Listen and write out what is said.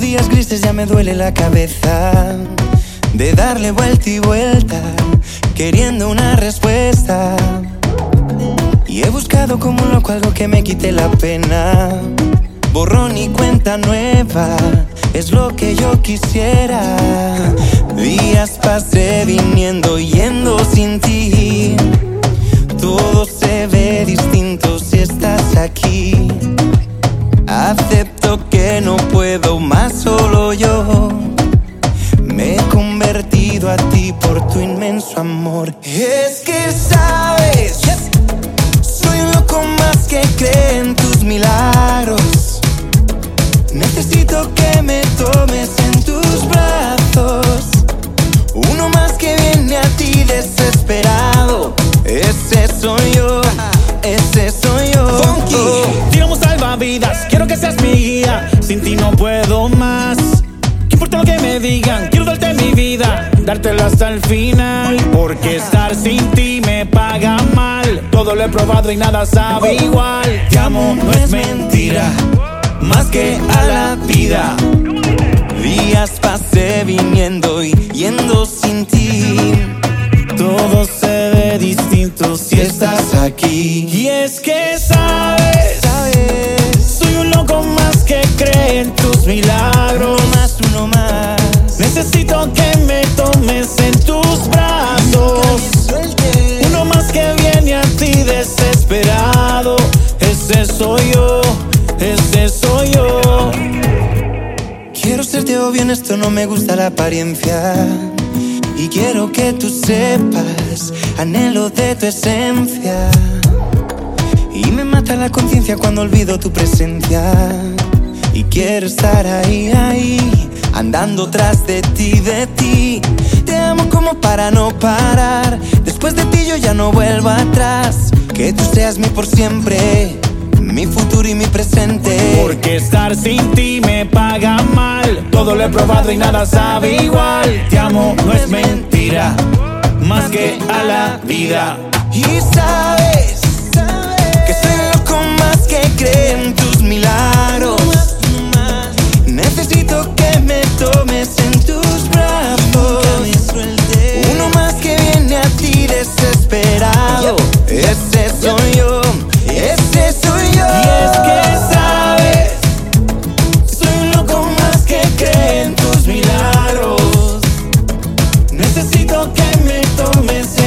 Días grises ya me duele la cabeza de darle vuelta y vuelta, queriendo una respuesta. Y he buscado como un loco algo que me quite la pena. Borrón y cuenta nueva es lo que yo quisiera. Días pasé viniendo, yendo sin ti. Todo se ve distinto si estás aquí. Que no puedo más solo yo. Me he convertido a ti por tu inmenso amor. Es que sabes, soy un loco más que cree en tus milagros. Necesito que me tomes en tus brazos. Uno más que viene a ti desesperado. Ese soy yo, Sin ti no puedo más. ¿Qué importa lo que me digan? Quiero darte mi vida, dártela hasta el final. Porque estar sin ti me paga mal. Todo lo he probado y nada sabe igual. Te amo, no es mentira, más que a la vida. Días pasé viniendo y yendo sin ti. Todo se ve distinto si estás aquí. Y es que sabes, tus milagros. uno más, uno más. Necesito que me tomes en tus brazos. Uno más que viene a ti desesperado. Ese soy yo, ese soy yo. Quiero serte obvio en esto, no me gusta la apariencia. Y quiero que tú sepas, anhelo de tu esencia. Y me mata la conciencia cuando olvido tu presencia. Y quiero estar ahí, ahí, andando tras de ti, de ti. Te amo como para no parar. Después de ti yo ya no vuelvo atrás. Que tú seas mi por siempre, mi futuro y mi presente. Porque estar sin ti me paga mal. Todo lo he probado y nada sabe igual. Te amo, no es mentira, más que a la vida. Y Necesito que me tomes